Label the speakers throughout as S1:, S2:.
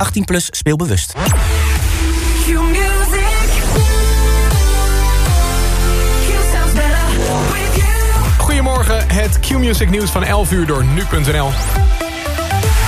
S1: 18 plus speelbewust.
S2: Goedemorgen, het Q-Music nieuws van 11 uur door nu.nl.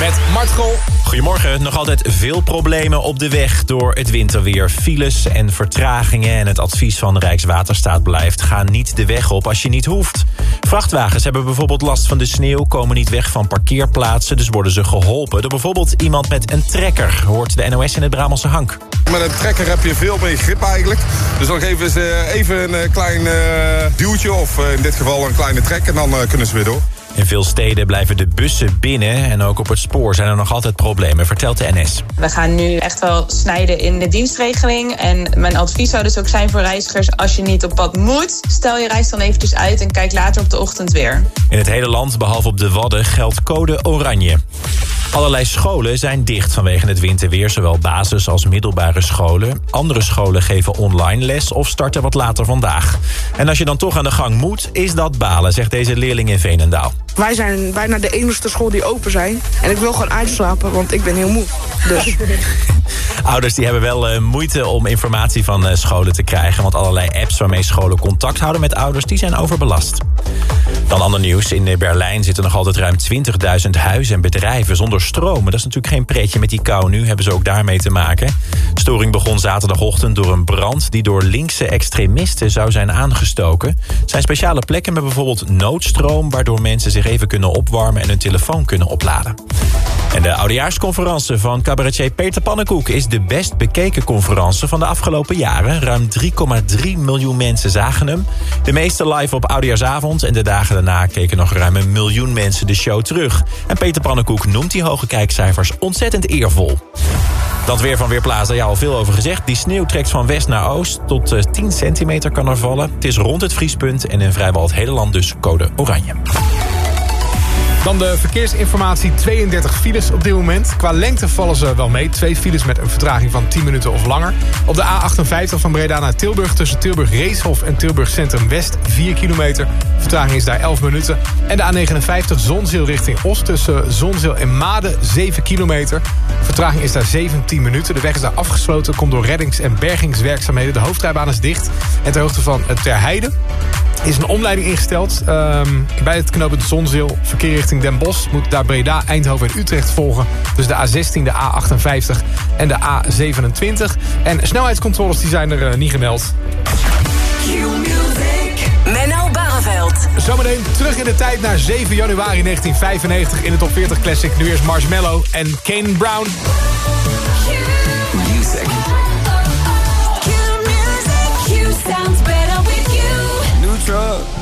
S2: Met Mart School.
S3: Goedemorgen. Nog altijd veel problemen op de weg door het winterweer. Files en vertragingen en het advies van Rijkswaterstaat blijft... ga niet de weg op als je niet hoeft. Vrachtwagens hebben bijvoorbeeld last van de sneeuw... komen niet weg van parkeerplaatsen, dus worden ze geholpen... door bijvoorbeeld iemand met een trekker, hoort de NOS in het Brabantse Hank.
S4: Met een trekker heb je veel meer grip eigenlijk. Dus dan geven ze even een eh, klein uh, duwtje of uh, in dit geval een kleine trek... en dan kunnen ze weer door.
S3: In veel steden blijven de bussen binnen en ook op het spoor zijn er nog altijd problemen, vertelt de NS.
S5: We gaan nu echt wel snijden in de dienstregeling. En mijn advies zou dus ook zijn voor reizigers, als je niet op pad moet, stel je reis dan eventjes uit en kijk later op de ochtend weer.
S3: In het hele land, behalve op de Wadden, geldt code oranje. Allerlei scholen zijn dicht vanwege het winterweer, zowel basis- als middelbare scholen. Andere scholen geven online les of starten wat later vandaag. En als je dan toch aan de gang moet, is dat balen, zegt deze leerling in Veenendaal.
S6: Wij zijn bijna de enige school die open zijn. En ik wil gewoon uitslapen, want ik ben heel moe. Dus.
S3: Ouders die hebben wel uh, moeite om informatie van uh, scholen te krijgen... want allerlei apps waarmee scholen contact houden met ouders... die zijn overbelast. Dan ander nieuws. In Berlijn zitten nog altijd ruim 20.000 huizen en bedrijven zonder stroom. Dat is natuurlijk geen pretje met die kou nu. Hebben ze ook daarmee te maken. Storing begon zaterdagochtend door een brand... die door linkse extremisten zou zijn aangestoken. Zijn speciale plekken met bijvoorbeeld noodstroom... waardoor mensen zich even kunnen opwarmen en hun telefoon kunnen opladen. En de oudejaarsconferentie van cabaretier Peter Pannenkoek... is de best bekeken conferentie van de afgelopen jaren. Ruim 3,3 miljoen mensen zagen hem. De meeste live op Oudejaarsavond... en de dagen daarna keken nog ruim een miljoen mensen de show terug. En Peter Pannenkoek noemt die hoge kijkcijfers ontzettend eervol. Dat weer van Weerplaza, ja al veel over gezegd. Die sneeuw trekt van west naar oost. Tot uh, 10 centimeter kan er vallen. Het is rond het vriespunt en in vrijwel het hele land dus code oranje.
S2: Dan de verkeersinformatie, 32 files op dit moment. Qua lengte vallen ze wel mee. Twee files met een vertraging van 10 minuten of langer. Op de A58 van Breda naar Tilburg... tussen Tilburg Reeshof en Tilburg Centrum West 4 kilometer. Vertraging is daar 11 minuten. En de A59 Zonzeel richting Oost tussen Zonzeel en Maden 7 kilometer. Vertraging is daar 17 minuten. De weg is daar afgesloten. Komt door reddings- en bergingswerkzaamheden. De hoofdrijbaan is dicht. En ter hoogte van Terheide is een omleiding ingesteld. Um, bij het knooppunt Zonzeel, verkeer richting Den Bosch... moet daar Breda, Eindhoven en Utrecht volgen. Dus de A16, de A58 en de A27. En snelheidscontroles die zijn er uh, niet gemeld.
S7: Menno Barreveld.
S2: Zometeen terug in de tijd naar 7 januari 1995 in de top 40 Classic. Nu eerst Marshmallow en Kane Brown.
S7: Music. sounds better with you.
S8: New truck,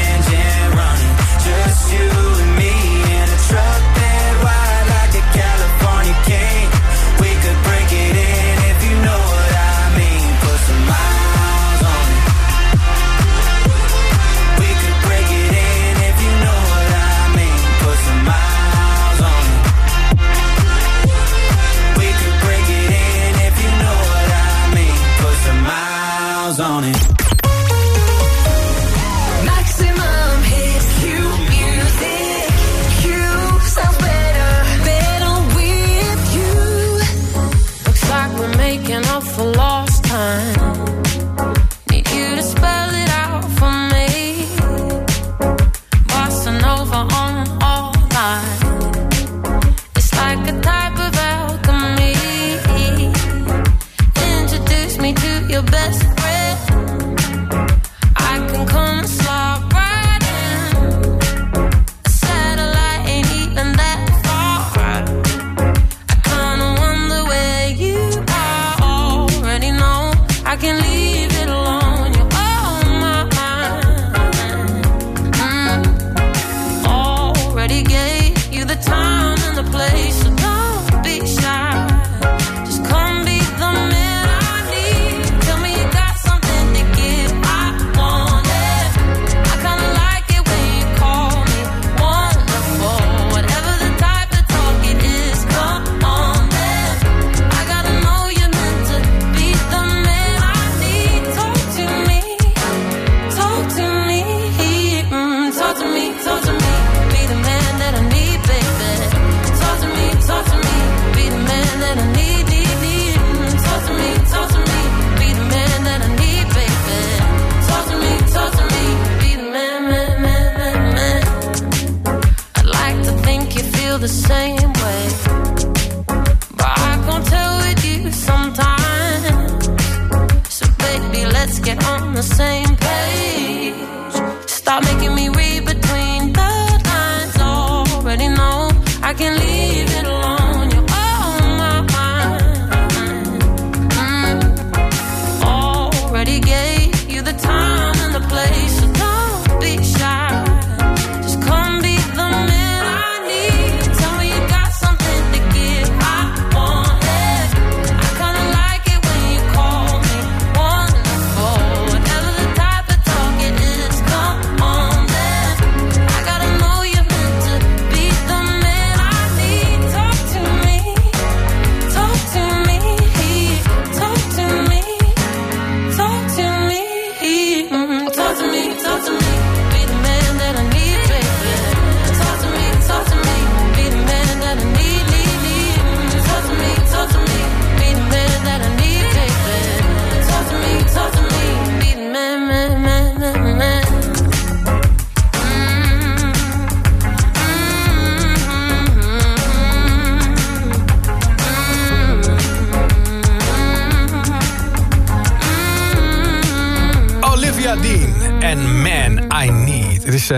S9: you.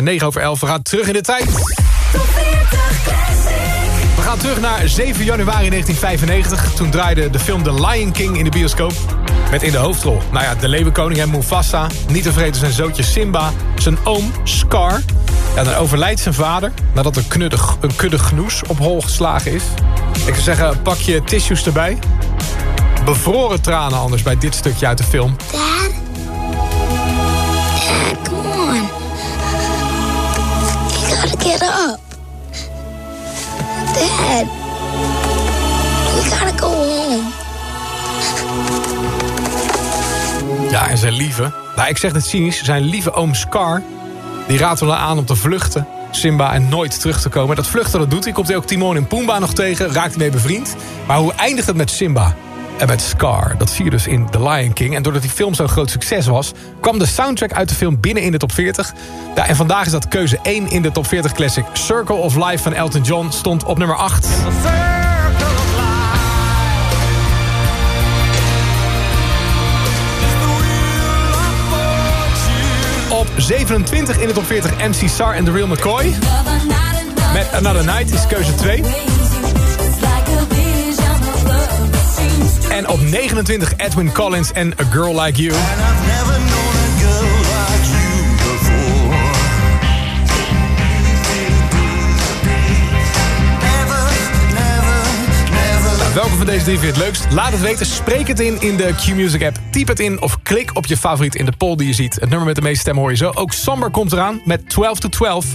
S2: 9 over 11. We gaan terug in de tijd. We gaan terug naar 7 januari 1995. Toen draaide de film The Lion King in de bioscoop. Met in de hoofdrol, nou ja, de leeuwenkoning en Mufasa... niet tevreden zijn zootje Simba, zijn oom Scar... En dan overlijdt zijn vader nadat er knuddig, een kudde gnoes op hol geslagen is. Ik zou zeggen, pak je tissues erbij. Bevroren tranen anders bij dit stukje uit de film.
S10: get up. Dad, we gotta go home.
S2: Ja, en zijn lieve, nou ik zeg het cynisch, zijn lieve oom Scar... die raadt hem aan om te vluchten, Simba en nooit terug te komen. Dat vluchten dat doet hij, komt hij ook Timon en Pumba nog tegen, raakt hij mee bevriend. Maar hoe eindigt het met Simba? En met Scar. Dat zie je dus in The Lion King. En doordat die film zo'n groot succes was... kwam de soundtrack uit de film binnen in de top 40. Ja, en vandaag is dat keuze 1 in de top 40 classic. Circle of Life van Elton John stond op nummer 8. Op 27 in de top 40 MC Sar en The Real McCoy. Met Another Night is keuze 2. En op 29 Edwin Collins en A Girl Like You. Welke van deze drie vind je het leukst? Laat het weten, spreek het in in de Q-Music app. Typ het in of klik op je favoriet in de poll die je ziet. Het nummer met de meeste stemmen hoor je zo. Ook Somber komt eraan met 12 to 12.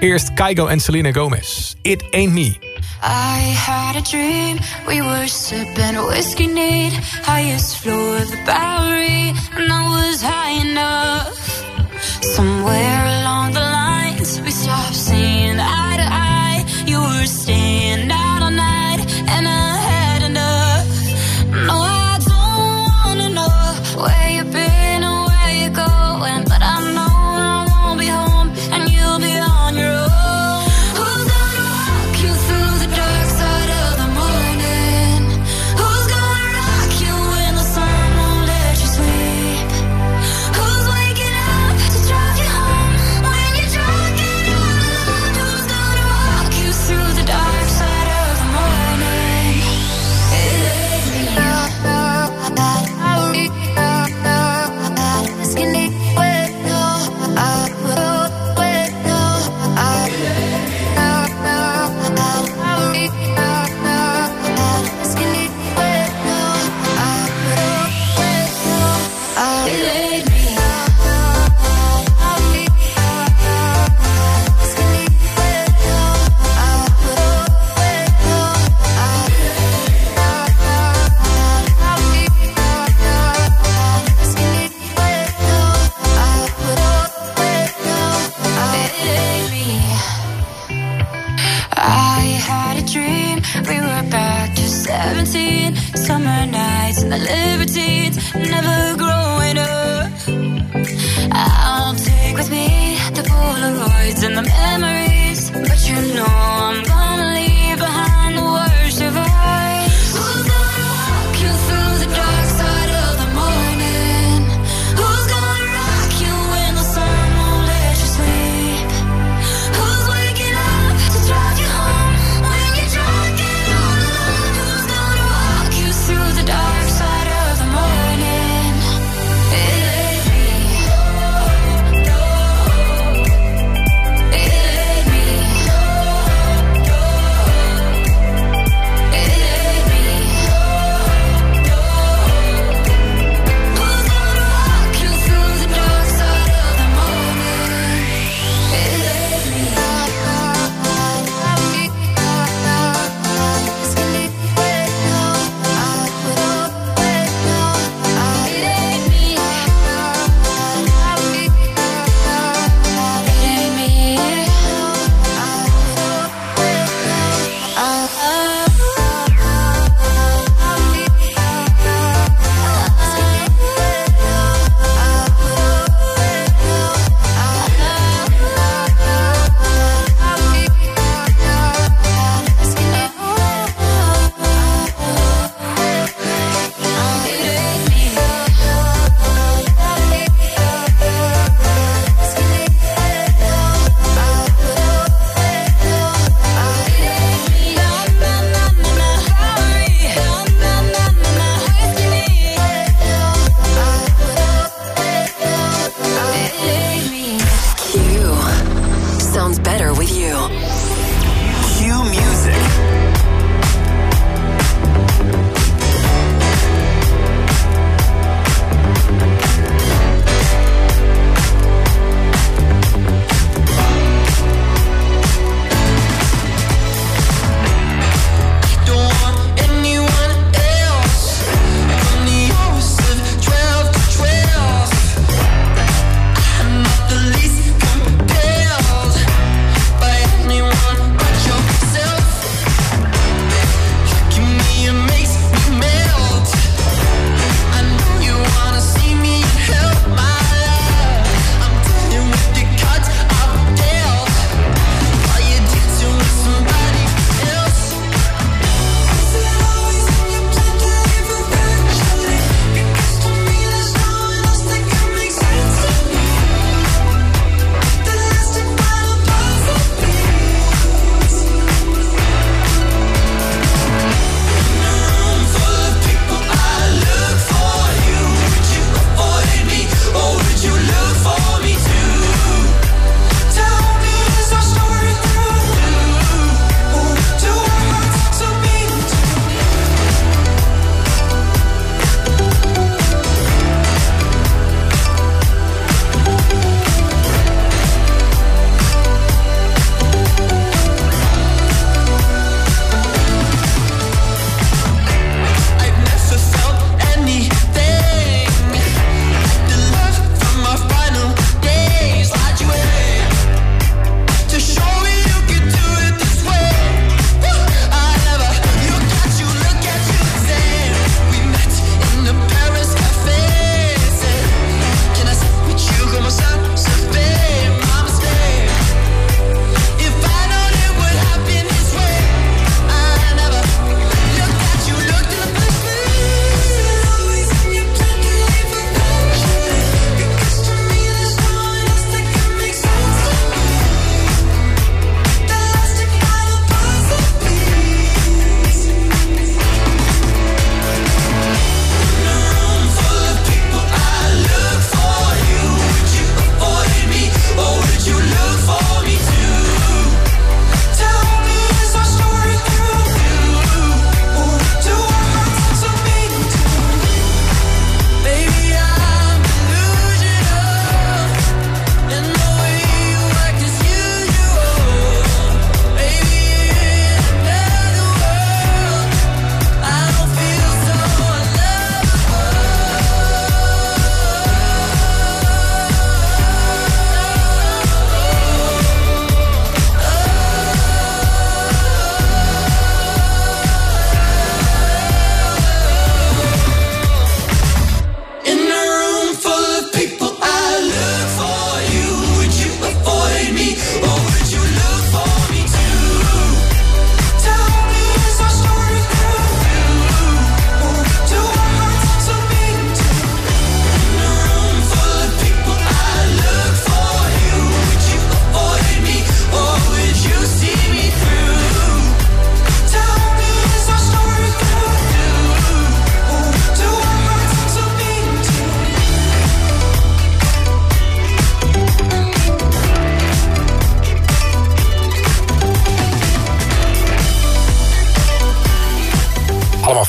S2: Eerst Kygo en Selena Gomez. It Ain't Me.
S11: I had a dream, we were sipping whiskey neat, highest floor of the Bowery, and I was high enough. Somewhere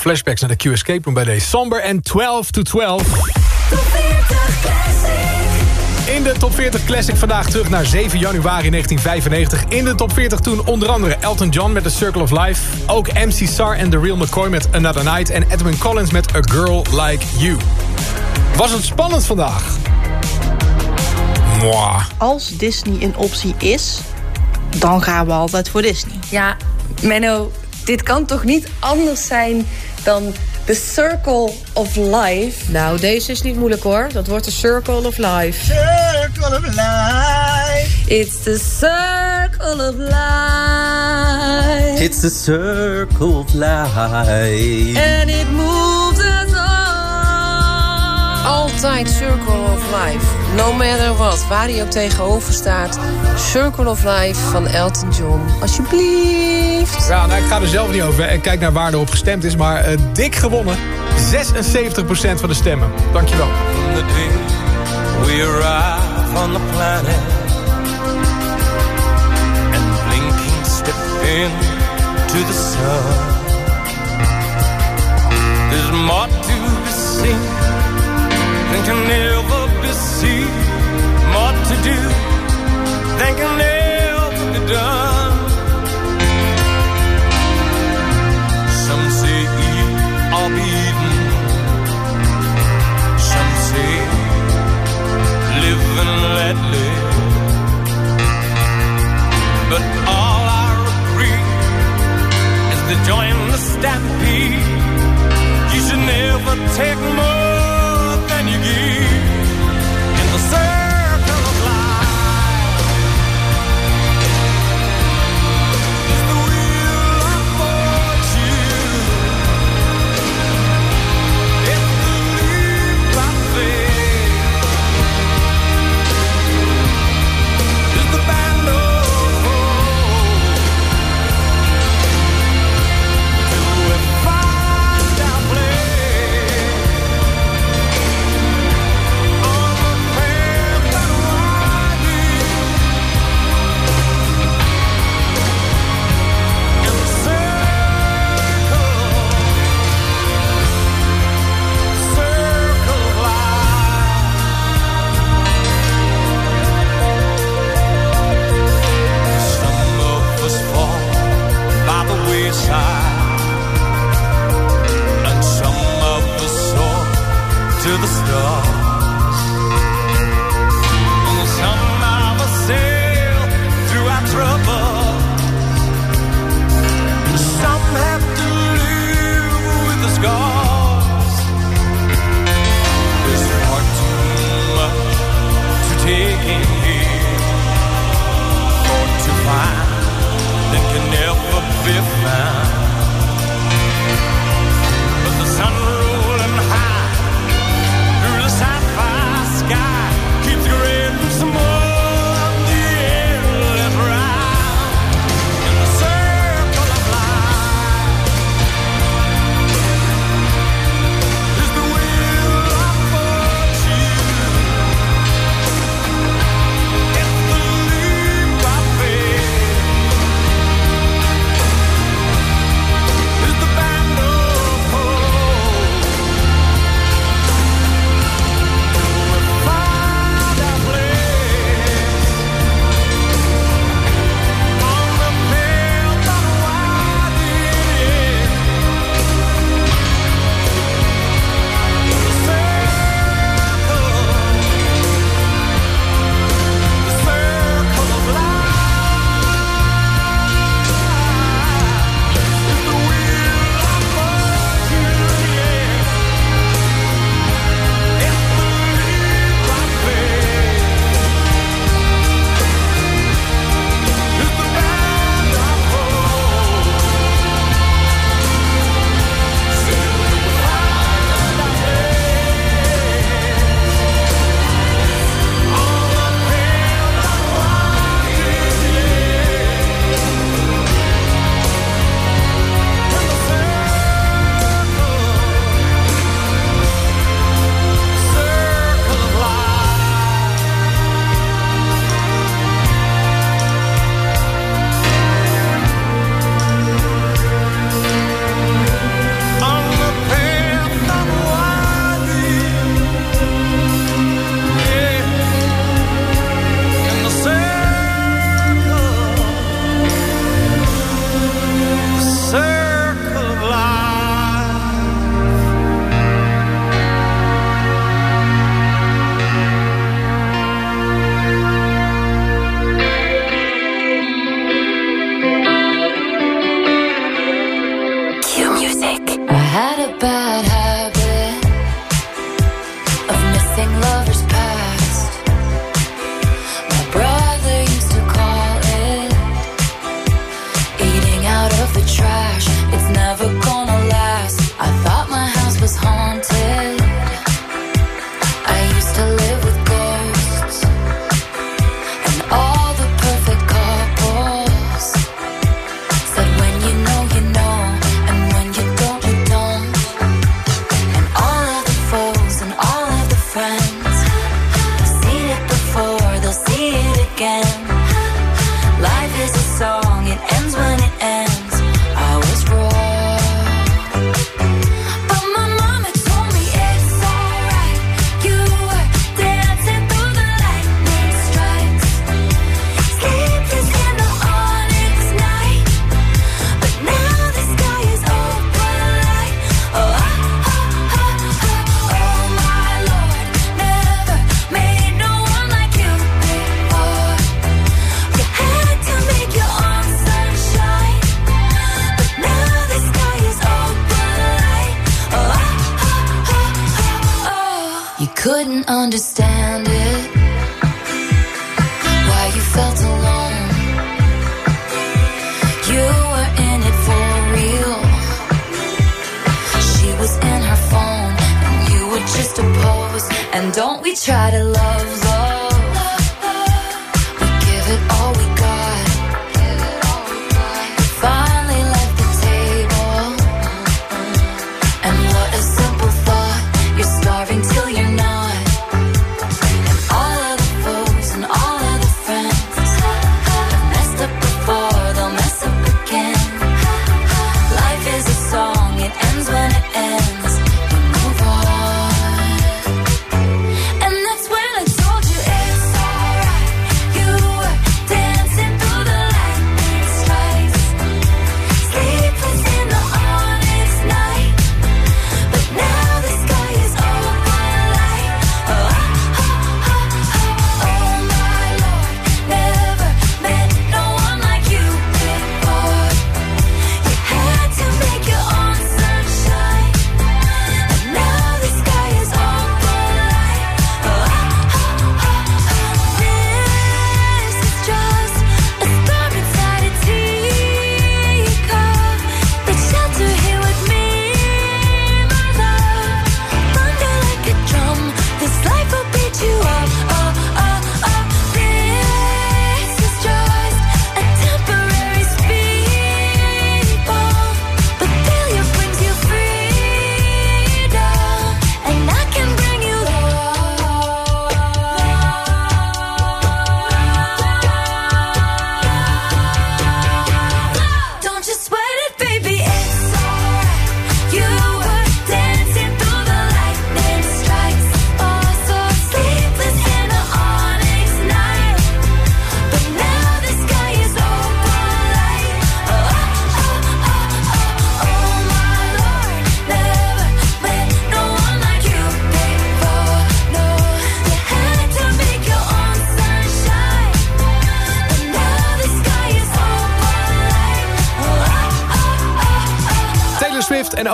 S2: Flashbacks naar de Q Escape Room bij deze Somber en 12 to 12. In de top 40 Classic vandaag terug naar 7 januari 1995. In de top 40 toen onder andere Elton John met The Circle of Life. Ook MC Sar en The Real McCoy met Another Night. En Edwin Collins met A Girl Like You. Was het spannend vandaag? Mwah.
S12: Als Disney een optie is, dan gaan we altijd voor Disney.
S13: Ja, Menno, dit kan toch niet anders zijn dan The Circle of Life?
S14: Nou, deze is niet moeilijk hoor. Dat wordt de Circle of Life.
S13: Circle of Life. It's the Circle of Life.
S15: It's the circle of life.
S13: And it moves us all.
S14: Altijd Circle of Life. No matter what, waar hij ook tegenover staat. Circle of Life van Elton John. Alsjeblieft.
S2: Ja, nou, ik ga er zelf niet over en kijk naar waar erop gestemd is. Maar eh, dik gewonnen. 76% van de stemmen. Dankjewel.
S16: From the day we arrive on the planet and blinking step into the sun. There's more to be seen than can live. But all I agree is to join the stampede. You should never take more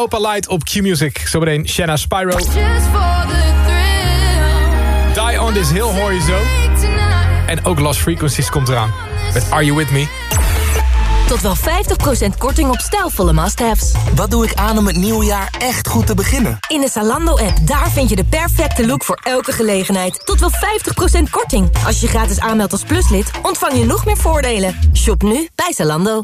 S2: Swift en Opa Light op Q-Music. Zometeen Shanna Spyro.
S9: Just for the thrill.
S2: Die on this hill hoor je zo. En ook Lost Frequencies komt eraan. Met Are You With Me?
S11: Tot wel 50% korting op stijlvolle must-haves.
S1: Wat doe ik aan om het nieuwe jaar echt goed te beginnen?
S11: In de Zalando-app, daar vind je de perfecte look voor elke gelegenheid. Tot wel 50% korting. Als je je gratis aanmeldt als pluslid, ontvang je nog meer voordelen. Shop nu bij Zalando.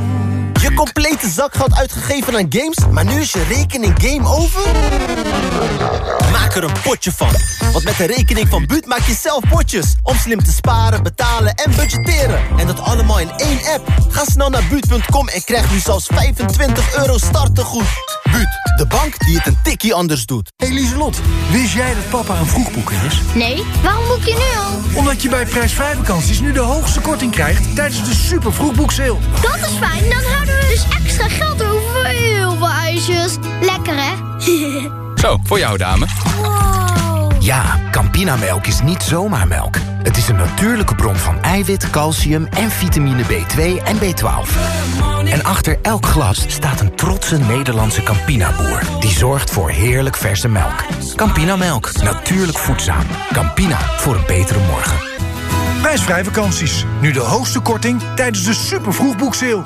S17: Je complete zakgeld uitgegeven aan games, maar nu is je rekening game over? Maak er een potje van. Want met de rekening van Buut maak je zelf potjes. Om slim te sparen, betalen en budgetteren. En dat allemaal in één app. Ga snel naar Buut.com en krijg nu zelfs 25 euro startegoed. Buut, de bank die het een tikkie anders doet.
S18: Hey Lieselot, wist jij dat papa een vroegboeker is?
S10: Nee, waarom boek je nu al?
S18: Omdat je bij prijsvrij vakanties nu de hoogste korting krijgt tijdens de super vroegboekseil.
S10: Dat is fijn, dan houden we dus extra geld over voor heel veel ijsjes. Lekker hè?
S19: Zo, voor jou dame. Ja, Campinamelk is niet zomaar melk. Het is een natuurlijke bron van eiwit, calcium en vitamine B2 en B12. En achter elk glas staat een trotse Nederlandse Campina-boer... die zorgt voor heerlijk verse melk. Campinamelk, natuurlijk voedzaam. Campina, voor een betere morgen.
S18: Prijsvrij vakanties. Nu de hoogste korting tijdens de super vroegboekseil.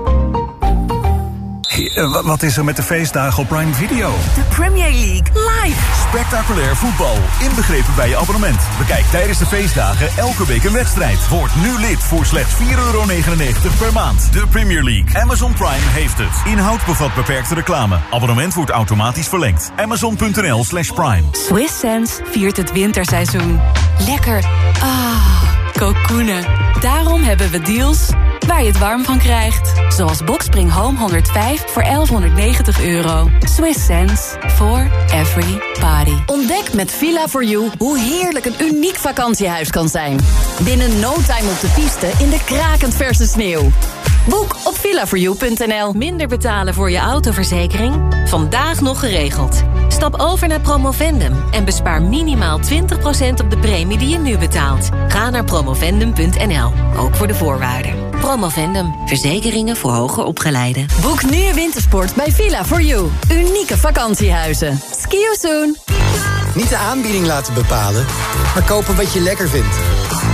S20: Hey, eh, wa- wat is er met de feestdagen op Prime Video?
S21: De Premier League live.
S22: Spectaculair voetbal, inbegrepen bij je abonnement. Bekijk tijdens de feestdagen elke week een wedstrijd. Word nu lid voor slechts 4,99 euro per maand. De Premier League. Amazon Prime heeft het. Inhoud bevat beperkte reclame. Abonnement wordt automatisch verlengd. Amazon.nl slash prime.
S21: Swiss Sense viert het winterseizoen. Lekker. Ah, kokoenen. Daarom hebben we deals waar je het warm van krijgt. Zoals Boxspring Home 105 voor 1190 euro. Swiss Sense for every party.
S23: Ontdek met Villa4You hoe heerlijk een uniek vakantiehuis kan zijn. Binnen no time op de piste in de krakend verse sneeuw. Boek op villa4you.nl.
S24: Minder betalen voor je autoverzekering? Vandaag nog geregeld. Stap over naar Promovendum en bespaar minimaal 20% op de premie die je nu betaalt. Ga naar promovendum.nl, ook voor de voorwaarden. Promovendum, verzekeringen voor hoger opgeleiden.
S23: Boek nu je wintersport bij Villa4You. Unieke vakantiehuizen. Ski you soon.
S19: Niet de aanbieding laten bepalen, maar kopen wat je lekker vindt.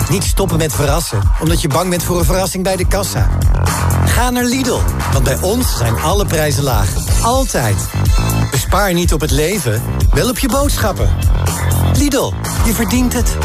S19: Niet stoppen met verrassen, omdat je bang bent voor een verrassing bij de kassa. Ga naar Lidl, want bij ons zijn alle prijzen laag. Altijd. Bespaar niet op het leven, wel op je boodschappen. Lidl, je verdient het.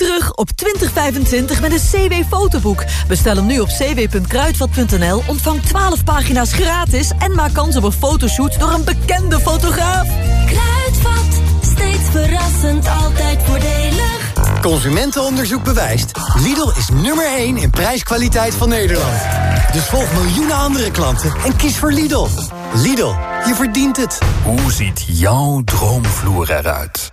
S25: Terug op 2025 met een CW-fotoboek. Bestel hem nu op cw.kruidvat.nl, ontvang 12 pagina's gratis... en maak kans op een fotoshoot door een bekende fotograaf.
S7: Kruidvat, steeds verrassend, altijd voordelig.
S19: Consumentenonderzoek bewijst. Lidl is nummer 1 in prijskwaliteit van Nederland. Dus volg miljoenen andere klanten en kies voor Lidl. Lidl, je verdient het.
S20: Hoe ziet jouw droomvloer eruit?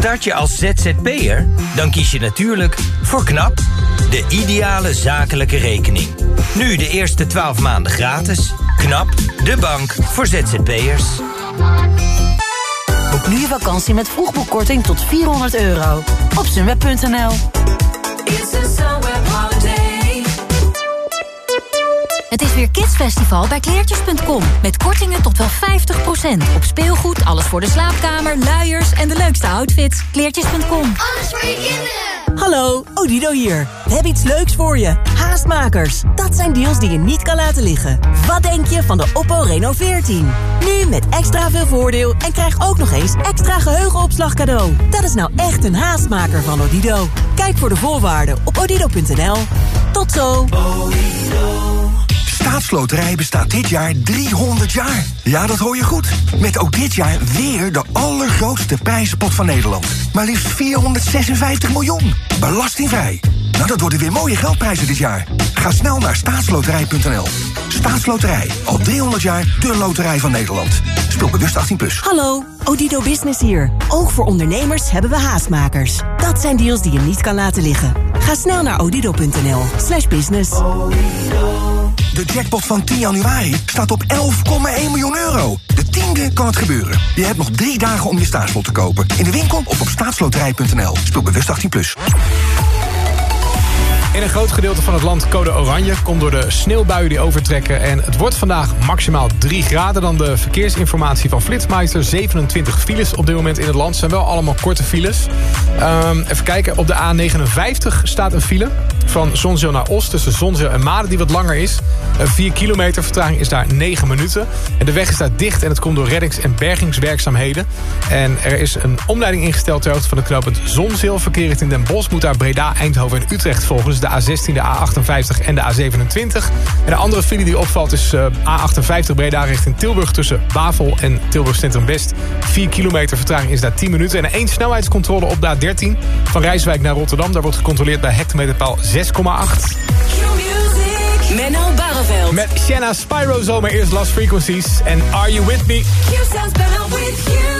S26: Start je als ZZP'er? Dan kies je natuurlijk voor KNAP, de ideale zakelijke rekening. Nu de eerste 12 maanden gratis. KNAP, de bank voor ZZP'ers.
S23: Boek nu je vakantie met vroegboekkorting tot 400 euro. Op sunweb.nl.
S24: Het is weer Kidsfestival bij kleertjes.com. Met kortingen tot wel 50%. Op speelgoed, alles voor de slaapkamer, luiers en de leukste outfits. Kleertjes.com.
S10: Alles voor je kinderen.
S25: Hallo, Odido hier. We hebben iets leuks voor je. Haastmakers. Dat zijn deals die je niet kan laten liggen. Wat denk je van de Oppo Reno 14? Nu met extra veel voordeel en krijg ook nog eens extra geheugenopslag cadeau. Dat is nou echt een haastmaker van Odido. Kijk voor de voorwaarden op odido.nl. Tot zo.
S27: Staatsloterij bestaat dit jaar 300 jaar. Ja, dat hoor je goed. Met ook dit jaar weer de allergrootste prijzenpot van Nederland. Maar liefst 456 miljoen. Belastingvrij. Nou, dat worden weer mooie geldprijzen dit jaar. Ga snel naar staatsloterij.nl. Staatsloterij. Al 300 jaar de loterij van Nederland. Speel bewust 18+. Plus.
S25: Hallo, Odido Business hier. Ook voor ondernemers hebben we haastmakers. Dat zijn deals die je niet kan laten liggen. Ga snel naar odido.nl slash business.
S27: Jackpot van 10 januari staat op 11,1 miljoen euro. De tiende kan het gebeuren. Je hebt nog drie dagen om je staatslot te kopen. In de winkel of op staatsloterij.nl. Speel bewust 18+. Plus.
S2: In een groot gedeelte van het land code oranje komt door de sneeuwbuien die overtrekken. En het wordt vandaag maximaal 3 graden. Dan de verkeersinformatie van Flitsmeister. 27 files op dit moment in het land. zijn wel allemaal korte files. Ehm, even kijken, op de A59 staat een file. Van Zonzeel naar Oost tussen Zonzeel en Maden die wat langer is. 4 kilometer vertraging is daar 9 minuten. En de weg is daar dicht en het komt door reddings- en bergingswerkzaamheden. En er is een omleiding ingesteld ter hoogte van het knooppunt Zonzeel. Verkeer richting Den Bosch moet daar Breda, Eindhoven en Utrecht volgen. Dus de A16, de A58 en de A27. En de andere file die opvalt is eh, A58 Breda richting Tilburg... tussen Bavel en Tilburg Centrum West. 4 kilometer vertraging is daar 10 minuten. En één snelheidscontrole op de A13 van Rijswijk naar Rotterdam. Daar wordt gecontroleerd bij hectometerpaal 6,8.
S23: Menno Barreveld.
S2: Met Shanna Spyro zomer eerst Last Frequencies en Are You With Me?
S7: Q sounds better with you.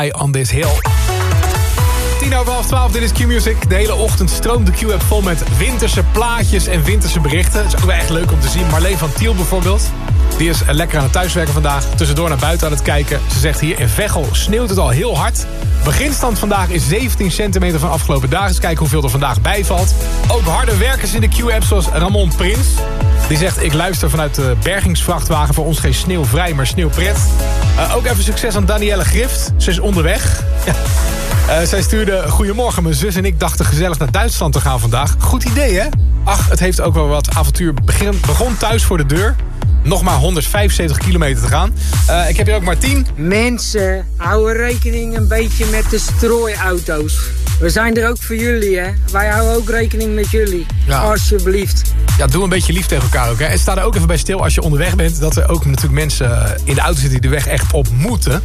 S28: Die on This
S2: Hill. 10 over half 12, dit is Q-Music. De hele ochtend stroomt de Q-app vol met winterse plaatjes en winterse berichten. Het is ook wel echt leuk om te zien. Marleen van Tiel bijvoorbeeld. Die is lekker aan het thuiswerken vandaag. Tussendoor naar buiten aan het kijken. Ze zegt hier in Veghel sneeuwt het al heel hard. Beginstand vandaag is 17 centimeter van afgelopen dagen. Dus kijken hoeveel er vandaag bijvalt. Ook harde werkers in de Q-app zoals Ramon Prins. Die zegt, ik luister vanuit de bergingsvrachtwagen. Voor ons geen sneeuwvrij, maar sneeuwpret. Uh, ook even succes aan Danielle Grift. Ze is onderweg. Ja. Uh, zij stuurde... Goedemorgen, mijn zus en ik dachten gezellig naar Duitsland te gaan vandaag. Goed idee, hè? Ach, het heeft ook wel wat avontuur. Begon thuis voor de deur. Nog maar 175 kilometer te gaan. Uh, ik heb hier ook Martien.
S29: Mensen, houden rekening een beetje met de strooiauto's. We zijn er ook voor jullie, hè. Wij houden ook rekening met jullie. Ja. Alsjeblieft.
S2: Ja, doe een beetje lief tegen elkaar ook. Hè. En sta er ook even bij stil als je onderweg bent... dat er ook natuurlijk mensen in de auto zitten die de weg echt op moeten.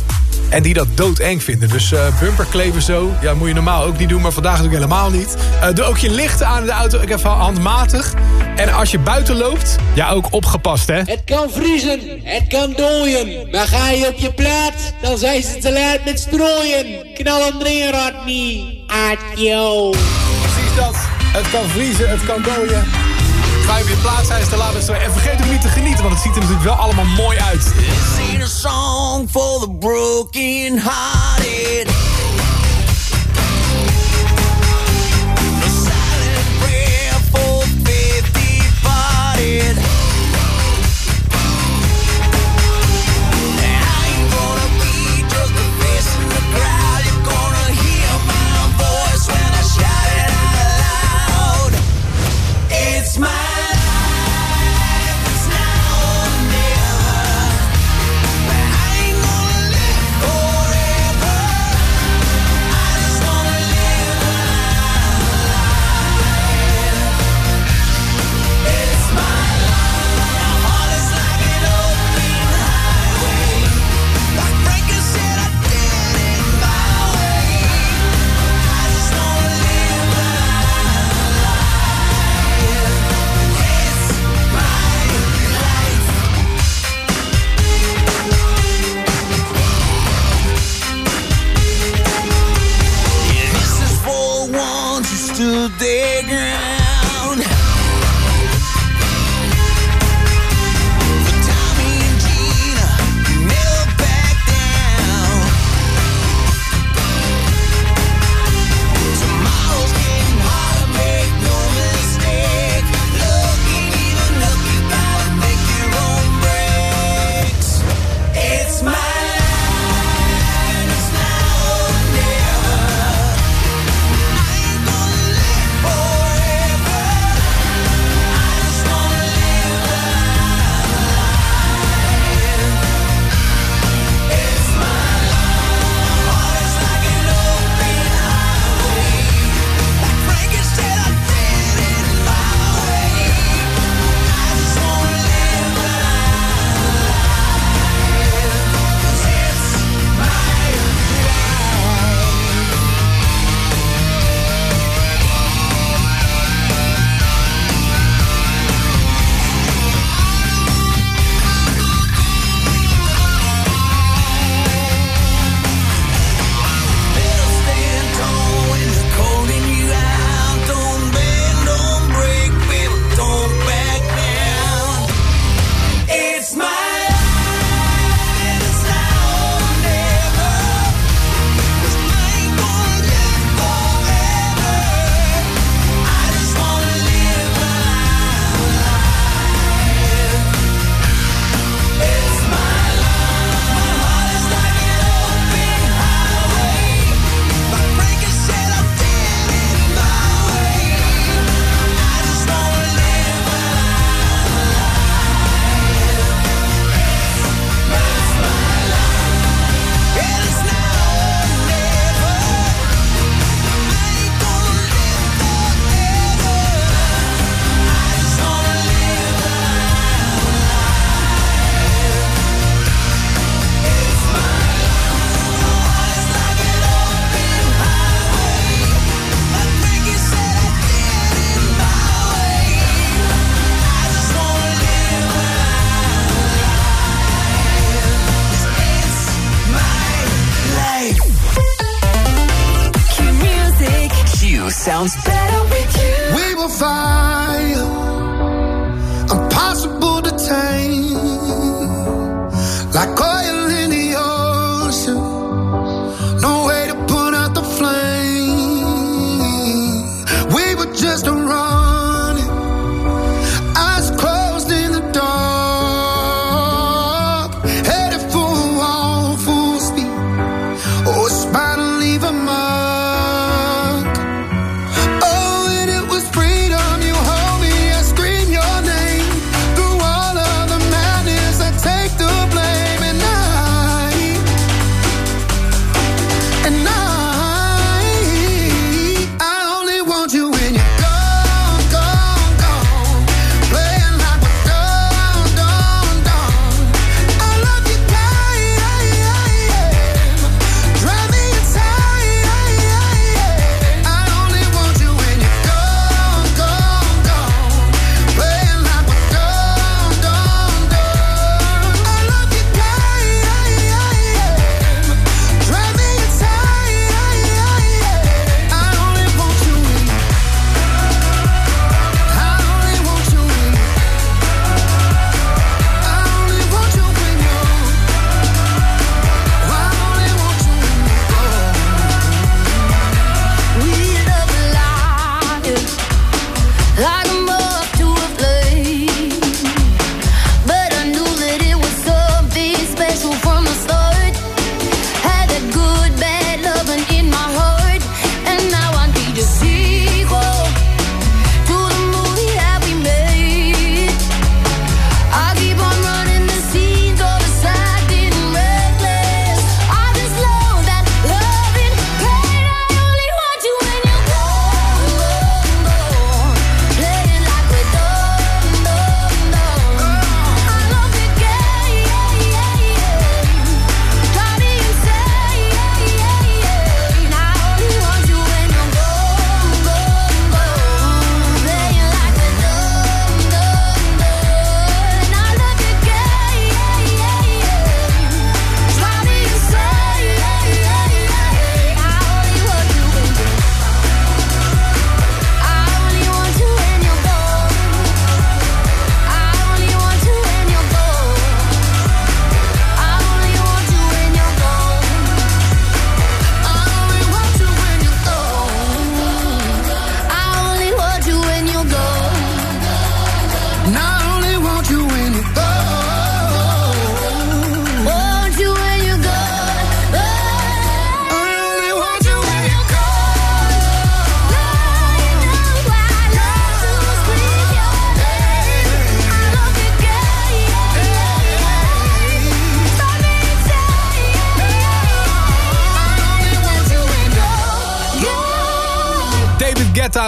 S2: En die dat doodeng vinden. Dus uh, bumperkleven zo, ja, moet je normaal ook niet doen. Maar vandaag natuurlijk helemaal niet. Uh, doe ook je lichten aan in de auto. Ik even handmatig. En als je buiten loopt, ja, ook opgepast, hè.
S30: Het kan vriezen, het kan dooien. Maar ga je op je plaats, dan zijn ze te laat met strooien. Knal hem erin, Rodney. Adjo.
S2: Precies dat. Het kan vriezen, het kan dooien. Ga je op je plaats zijn, is te laat met strooien. En vergeet ook niet te genieten, want het ziet er natuurlijk wel allemaal mooi uit.
S9: This ain't a song for the broken hearted.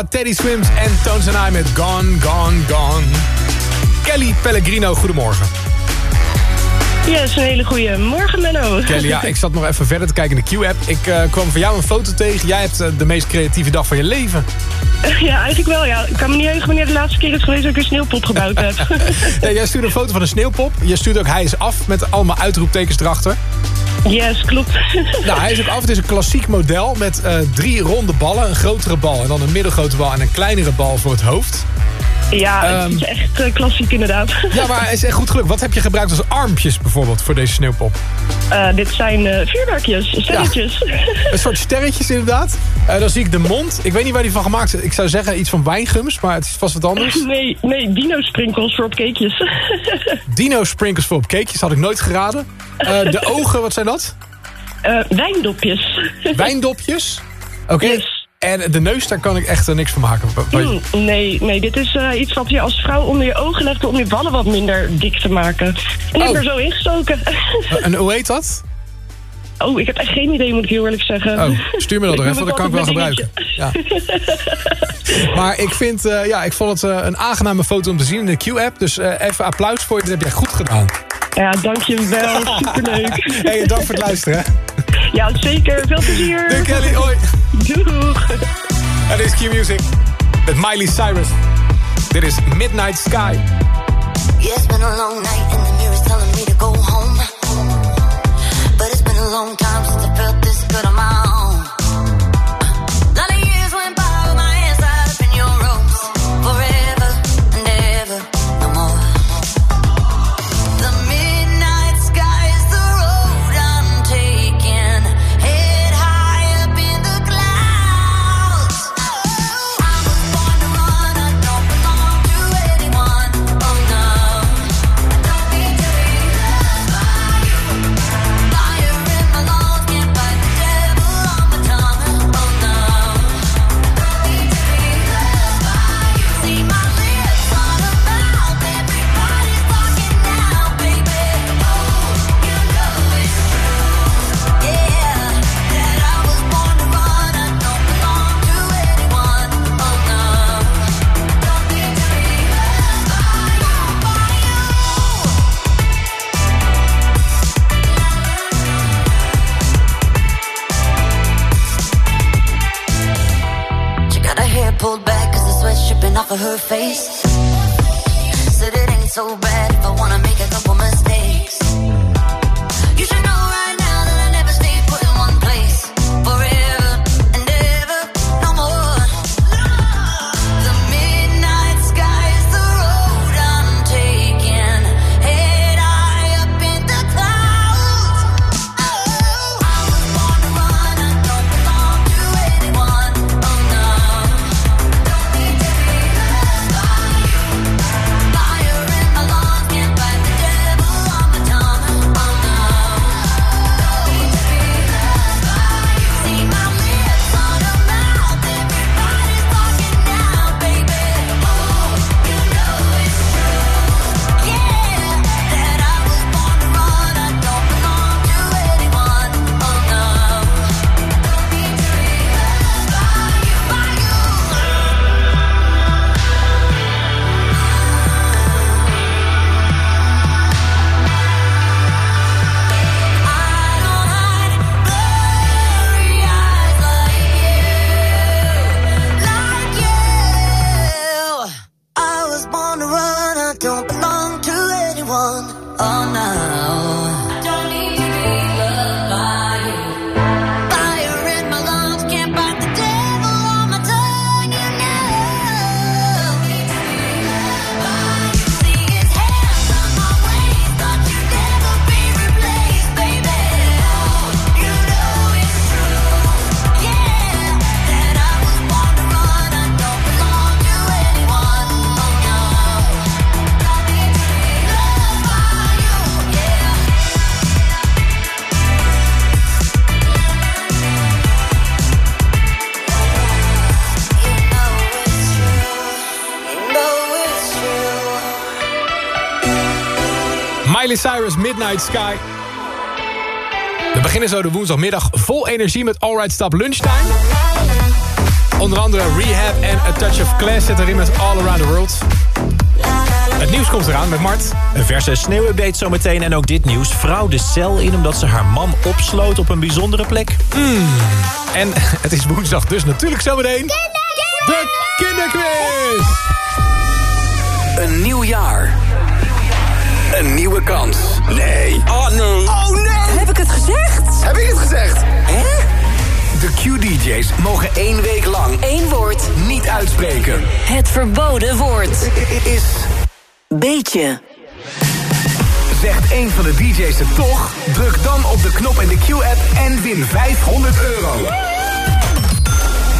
S2: Teddy Swims en Tones and I met Gone, Gone, Gone. Kelly Pellegrino, goedemorgen.
S31: Yes, een hele goede morgen, Menno.
S2: Kelly, ja, ik zat nog even verder te kijken in de Q-app. Ik eh, kwam van jou een foto tegen. Jij hebt eh, de meest creatieve dag van je leven.
S31: Ja, eigenlijk wel, ja. Ik kan me niet heugen wanneer de laatste keer is geweest dat ik een sneeuwpop gebouwd heb.
S2: Nee, jij stuurde een foto van een sneeuwpop. Je stuurde ook hij is af met allemaal uitroeptekens erachter.
S31: Yes, klopt.
S2: Nou, hij is ook af. Het is een klassiek model met eh, drie ronde ballen. Een grotere bal en dan een middelgrote bal en een kleinere bal voor het hoofd.
S31: Ja,
S2: Ehm,
S31: het is echt eh, klassiek inderdaad.
S2: Ja, maar het is echt goed gelukt. Wat heb je gebruikt als armpjes bijvoorbeeld voor deze sneeuwpop?
S31: Eh, dit zijn eh, vuurwerkjes, sterretjes.
S2: Een soort sterretjes inderdaad. Eh, dan zie ik de mond. Ik weet niet waar die van gemaakt is. Ik zou zeggen iets van wijngums, maar het is vast wat anders.
S31: Nee, nee, dino-sprinkels voor op cakejes.
S2: Dino sprinkles voor op cakejes, had ik nooit geraden. De ogen, wat zijn dat?
S31: Wijndopjes.
S2: Wijndopjes? Oké. En de neus, daar kan ik echt eh, niks van maken.
S31: Hmm, nee, nee, dit is eh, iets wat je als vrouw onder je ogen legt om je ballen wat minder dik te maken. En heb ik
S2: Oh.
S31: er zo ingestoken.
S2: En hoe heet dat?
S31: Oh, ik heb echt geen idee, moet ik heel eerlijk zeggen.
S2: Oh, stuur me dat
S31: doe
S2: even, want dat kan ik wel gebruiken. Ja. Maar ik, vind, eh, ja, ik vond het eh, een aangename foto om te zien in de Q-app. Dus eh, even applaus voor je, dat heb jij goed gedaan.
S31: Ja, dankjewel. Superleuk.
S2: Hey, dank voor het luisteren.
S31: Ja, zeker. Veel plezier.
S2: Doei Kelly, hoi.
S31: Doeg.
S2: Het is Q-Music met Miley Cyrus. Dit is Midnight Sky.
S32: Yeah, it's been a long night
S2: Miley Cyrus, Midnight Sky. We beginnen zo de woensdagmiddag vol energie met Alright Stop Lunchtime. Onder andere Rehab en A Touch of Class zit erin met All Around the World. Het nieuws komt eraan met Mart.
S3: Een verse sneeuwupdate zometeen en ook dit nieuws. Vrouw de cel in omdat ze haar man opsloot op een bijzondere plek.
S2: Hmm. En het is woensdag, dus natuurlijk zometeen... De kinderquiz!
S33: Een nieuw jaar. Een nieuwe kans. Nee. Oh nee.
S34: Oh nee! Heb ik het gezegd?
S33: Heb ik het gezegd? Hè? De Q-DJ's mogen één week lang
S35: Eén woord.
S33: niet uitspreken.
S35: Het verboden woord.
S33: Is...
S35: Beetje.
S33: Zegt één van de DJ's het toch? Druk dan op de knop in de Q-app en win 500 euro.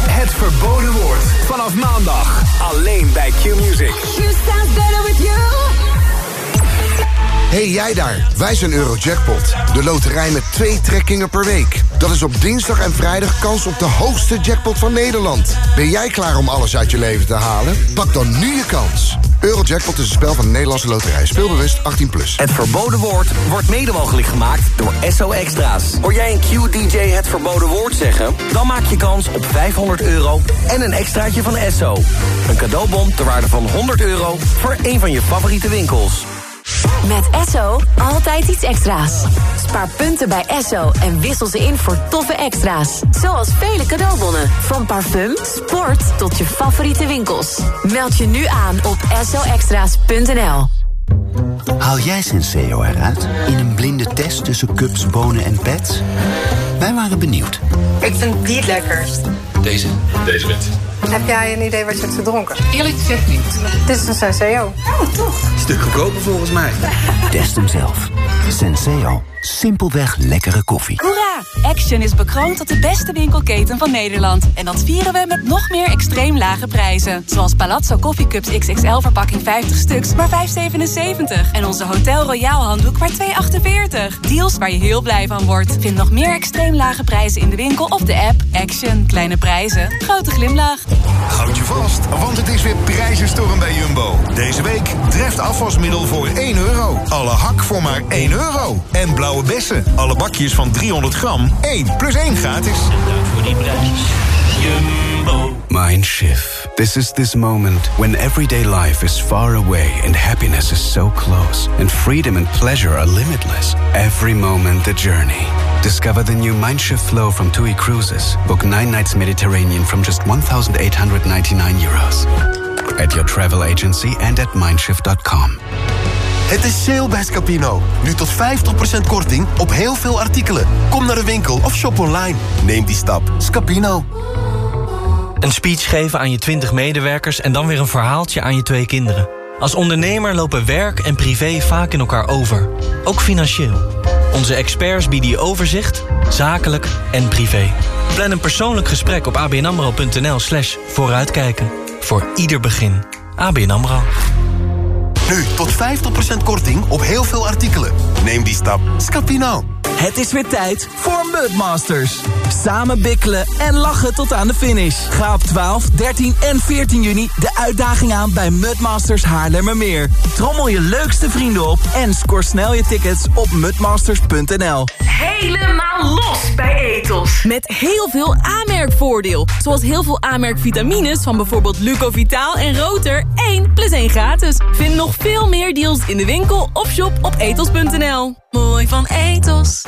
S33: Het verboden woord. Vanaf maandag. Alleen bij Q-Music.
S34: Sound better with you.
S36: Hey jij daar, wij zijn Eurojackpot. De loterij met twee trekkingen per week. Dat is op dinsdag en vrijdag kans op de hoogste jackpot van Nederland. Ben jij klaar om alles uit je leven te halen? Pak dan nu je kans. Eurojackpot is een spel van de Nederlandse loterij. Speelbewust 18+. Plus.
S37: Het verboden woord wordt mede mogelijk gemaakt door SO Extra's. Hoor jij een Q-DJ het verboden woord zeggen? Dan maak je kans op 500 euro en een extraatje van SO. Een cadeaubon ter waarde van 100 euro voor een van je favoriete winkels.
S35: Met Esso altijd iets extra's. Spaar punten bij Esso en wissel ze in voor toffe extra's. Zoals vele cadeaubonnen. Van parfum, sport tot je favoriete winkels. Meld je nu aan op essoextra's.nl.
S19: Haal jij Senseo eruit in een blinde test tussen cups, bonen en pets? Wij waren benieuwd.
S38: Ik vind die het lekkerst.
S19: Deze? Deze wit.
S38: Heb jij een idee wat je hebt gedronken?
S19: Eerlijk gezegd niet.
S38: Dit is een Senseo. Oh, toch?
S19: Stuk goedkoper volgens mij. Test hem zelf. Senseo. Simpelweg lekkere koffie.
S21: Hoera! Action is bekroond tot de beste winkelketen van Nederland. En dat vieren we met nog meer extreem lage prijzen. Zoals Palazzo Coffee Cups XXL verpakking 50 stuks, maar 5,77. En onze Hotel Royal handdoek maar 2,48. Deals waar je heel blij van wordt. Vind nog meer extreem lage prijzen in de winkel of de app. Action. Kleine prijzen. Grote glimlach.
S39: Houd je vast, want het is weer prijzenstorm bij Jumbo. Deze week treft afwasmiddel voor 1 euro. Alle hak voor maar 1 euro. En blauwe bessen, alle bakjes van 300 gram, 1 plus 1 gratis.
S40: Voor die prijs. Jumbo.
S41: Mindshift. This is this moment when everyday life is far away and happiness is so close, and freedom and pleasure are limitless. Every moment the journey. Discover the new Mindshift flow from TUI Cruises. Book nine nights Mediterranean from just 1,899 euros. At your travel agency and at mindshift.com.
S17: Het is sale bij Scapino. Nu tot 50% korting op heel veel artikelen. Kom naar de winkel of shop online. Neem die stap. Scapino.
S42: Een speech geven aan je 20 medewerkers en dan weer een verhaaltje aan je twee kinderen. Als ondernemer lopen werk en privé vaak in elkaar over. Ook financieel. Onze experts bieden je overzicht, zakelijk en privé. Plan een persoonlijk gesprek op abnamro.nl slash vooruitkijken. Voor ieder begin. ABN AMRO.
S17: Nu tot 50% korting op heel veel artikelen. Neem die stap. Scapino.
S43: Het is weer tijd voor Mudmasters. Samen bikkelen en lachen tot aan de finish. Ga op 12, 13 en 14 juni de uitdaging aan bij Mudmasters Haarlemmermeer. Trommel je leukste vrienden op en score snel je tickets op mudmasters.nl.
S21: Helemaal los bij Ethos. Met heel veel aanmerkvoordeel. Zoals heel veel aanmerkvitamines van bijvoorbeeld Lucovitaal en Roter. 1 plus 1 gratis. Vind nog veel meer deals in de winkel of shop op ethos.nl. Mooi van Ethos.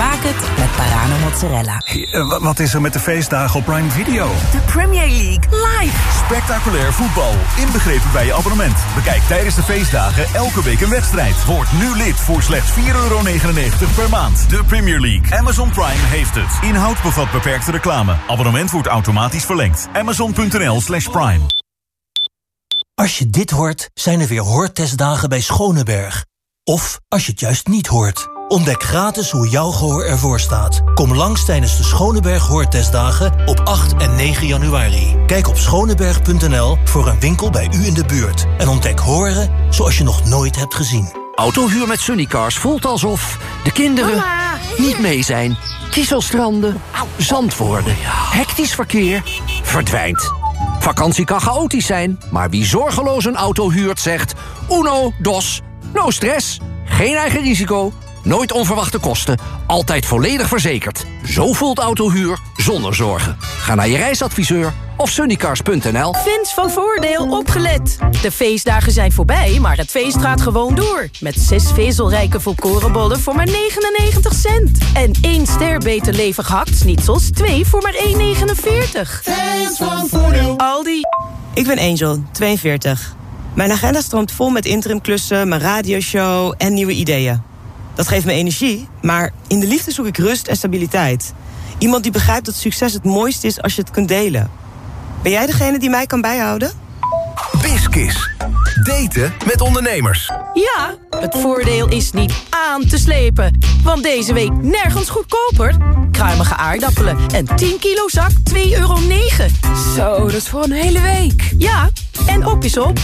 S44: Maak het met Parano mozzarella.
S20: Eh, Wat is er met de feestdagen op Prime Video?
S21: De Premier League live.
S20: Spectaculair voetbal, inbegrepen bij je abonnement. Bekijk tijdens de feestdagen elke week een wedstrijd. Word nu lid voor slechts 4,99 per maand. De Premier League. Amazon Prime heeft het. Inhoud bevat beperkte reclame. Abonnement wordt automatisch verlengd. Amazon.nl slash prime.
S39: Als je dit hoort, zijn er weer hoortestdagen bij Schoneberg. Of als je het juist niet hoort. Ontdek gratis hoe jouw gehoor ervoor staat. Kom langs tijdens de Schoneberg Hoortestdagen op 8 en 9 januari. Kijk op schoneberg.nl voor een winkel bij u in de buurt. En ontdek horen zoals je nog nooit hebt gezien.
S36: Autohuur met Sunnycars voelt alsof de kinderen niet mee zijn. Kieselstranden, zand worden, hectisch verkeer, verdwijnt. Vakantie kan chaotisch zijn, maar wie zorgeloos een auto huurt zegt... uno, dos, no stress, geen eigen risico, nooit onverwachte kosten... altijd volledig verzekerd. Zo voelt autohuur zonder zorgen. Ga naar je reisadviseur of sunnycars.nl.
S45: Fans van Voordeel opgelet. De feestdagen zijn voorbij, maar het feest gaat gewoon door. Met zes vezelrijke volkorenbollen voor maar 99 cent. En één ster beter levig hakt-snitsels, twee voor maar 1,49.
S21: Fans van Voordeel.
S46: Aldi. Ik ben Angel, 42. Mijn agenda stroomt vol met interimklussen, mijn radioshow en nieuwe ideeën. Dat geeft me energie, maar in de liefde zoek ik rust en stabiliteit. Iemand die begrijpt dat succes het mooiste is als je het kunt delen. Ben jij degene die mij kan bijhouden?
S18: Biskis. Daten met ondernemers.
S45: Ja, het voordeel is niet aan te slepen. Want deze week nergens goedkoper. Kruimige aardappelen en 10 kilo zak 2,9 euro. Zo, dat is voor een hele week. Ja, en op is op.